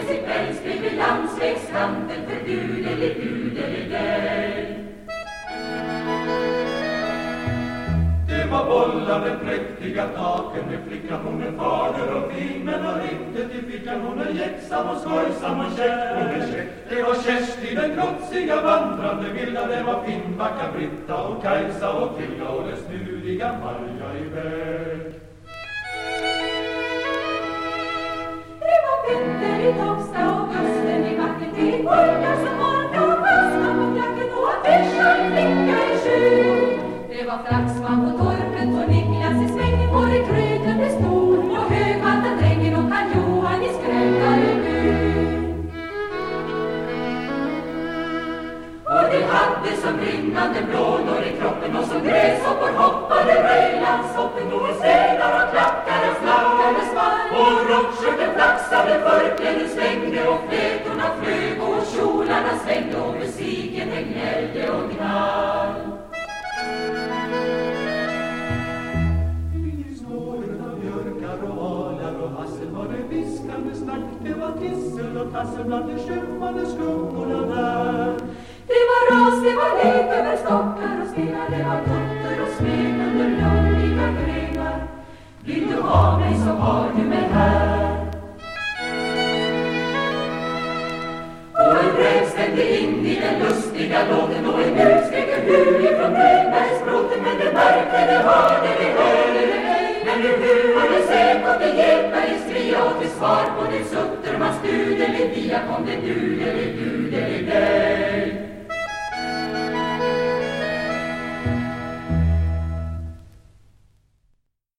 med sitt bergsbygd vid landsvägskanten för gudelig, gudelig dig. Det var bollar den präktiga taken med flickan hon är fader och fin men har inte till flickan hon är jäxam och skojsam och kär. Hon är käck. Det var Kersti den trotsiga, vandrande vilda, det var Finnbacka, Britta och Kajsa och Tilda och den snuriga Maja i väg. Vi hade som brinnande blånor i kroppen och som gräshoppor hoppade Röjlandshoppen och sälar och klackar och snackade small och rockskörten flaxade, förkläden svängde och flätorna flög och kjolarna svängde och musiken den gnällde och gnall. Björkar och alar och hassel var det viskande snack Det var tissel och tassel bland de skymmande stockar och stenar Det var dotter och smek under lummiga grenar. Vill du ha mig så har du mig här. Och en räv ställde in i den lustiga